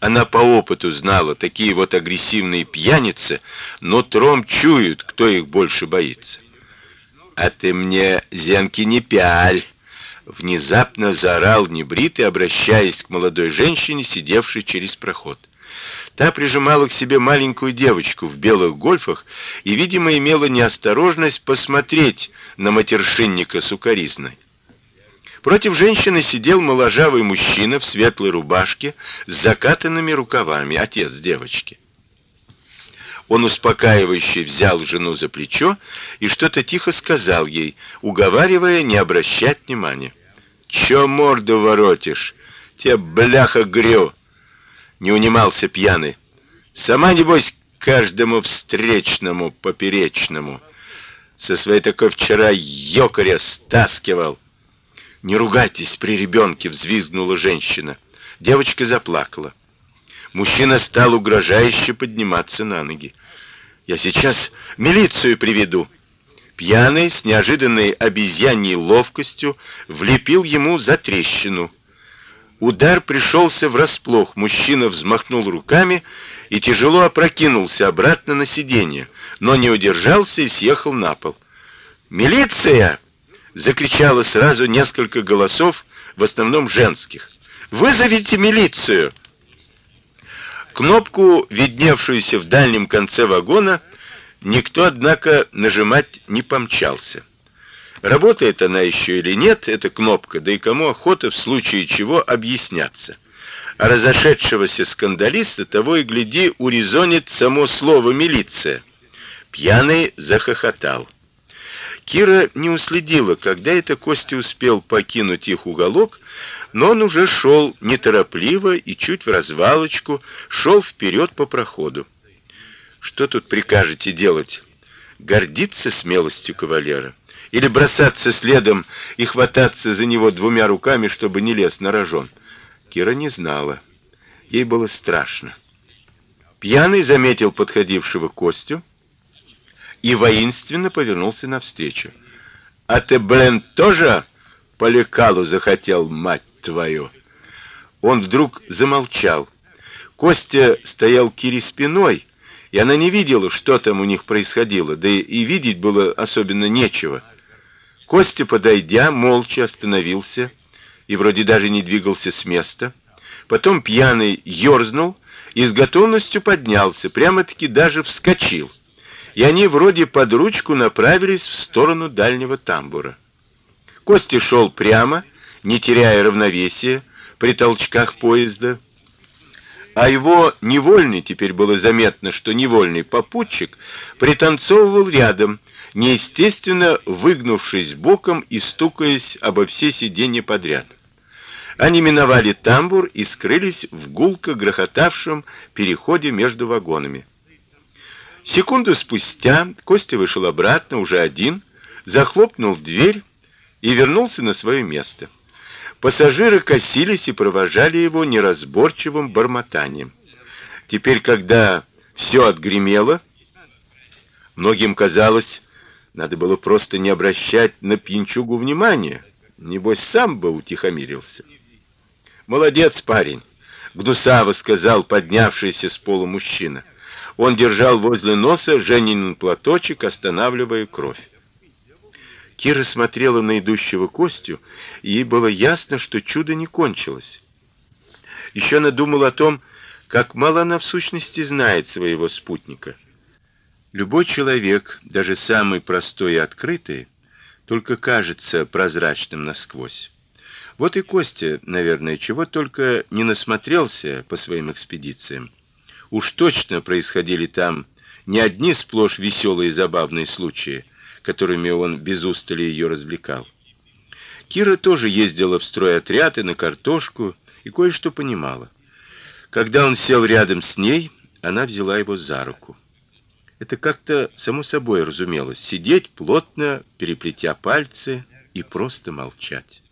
Она по опыту знала, такие вот агрессивные пьяницы, но тром чуют, кто их больше боится. А ты мне, Зенки, не пяль, внезапно заорал небритый, обращаясь к молодой женщине, сидевшей через проход. Та прижимала к себе маленькую девочку в белых гольфах и, видимо, имела неосторожность посмотреть на матершинника сукаризной. Против женщины сидел моложавый мужчина в светлой рубашке с закатанными рукавами, отец девочки. Он успокаивающе взял жену за плечо и что-то тихо сказал ей, уговаривая не обращать внимания. Чё морду воротишь? Те бляха грё. Не унимался пьяный. Сама небось каждому встречному поперечному со своей такой вчера ёкаря стаскивал. Не ругайтесь при ребенке, взвизгнула женщина. Девочка заплакала. Мужчина стал угрожающе подниматься на ноги. Я сейчас милицию приведу. Пьяный с неожиданной обезьяньей ловкостью влепил ему за трещину. Удар пришелся врасплох. Мужчина взмахнул руками и тяжело опрокинулся обратно на сиденье, но не удержался и съехал на пол. Милиция! Закричало сразу несколько голосов, в основном женских. Вызовите милицию. Кнопку, видневшуюся в дальнем конце вагона, никто однако нажимать не помчался. Работает она еще или нет, эта кнопка, да и кому охота в случае чего объясняться. А разошедшегося скандалиста того и гляди урезонит само слово милиция. Пьяный захохотал. Кира не уследила, когда это Костя успел покинуть их уголок, но он уже шел неторопливо и чуть в развалочку, шел вперед по проходу. Что тут прикажете делать? Гордиться смелостью кавалера или бросаться следом и хвататься за него двумя руками, чтобы не лез на рожон? Кира не знала. Ей было страшно. Пьяный заметил подходившего Костю и воинственно повернулся навстречу. А ты, блин, тоже по лекалу захотел, мать твою? Он вдруг замолчал. Костя стоял Кире спиной, и она не видела, что там у них происходило, да и видеть было особенно нечего. Костя, подойдя, молча остановился и вроде даже не двигался с места. Потом пьяный ёрзнул и с готовностью поднялся, прямо-таки даже вскочил и они вроде под ручку направились в сторону дальнего тамбура. Костя шел прямо, не теряя равновесия при толчках поезда, а его невольный, теперь было заметно, что невольный попутчик пританцовывал рядом, неестественно выгнувшись боком и стукаясь обо все сиденья подряд. Они миновали тамбур и скрылись в гулко грохотавшем переходе между вагонами. Секунду спустя Костя вышел обратно уже один, захлопнул дверь и вернулся на свое место. Пассажиры косились и провожали его неразборчивым бормотанием. Теперь, когда все отгремело, многим казалось, надо было просто не обращать на пьянчугу внимания, небось сам бы утихомирился. Молодец, парень, гнусаво сказал поднявшийся с пола мужчина. Он держал возле носа Женин платочек, останавливая кровь. Кира смотрела на идущего Костю, и ей было ясно, что чудо не кончилось. Еще она думала о том, как мало она в сущности знает своего спутника. Любой человек, даже самый простой и открытый, только кажется прозрачным насквозь. Вот и Костя, наверное, чего только не насмотрелся по своим экспедициям. Уж точно происходили там не одни сплошь веселые и забавные случаи, которыми он без устали ее развлекал. Кира тоже ездила в стройотряд и на картошку и кое-что понимала. Когда он сел рядом с ней, она взяла его за руку. Это как-то само собой разумелось: сидеть плотно, переплетя пальцы и просто молчать.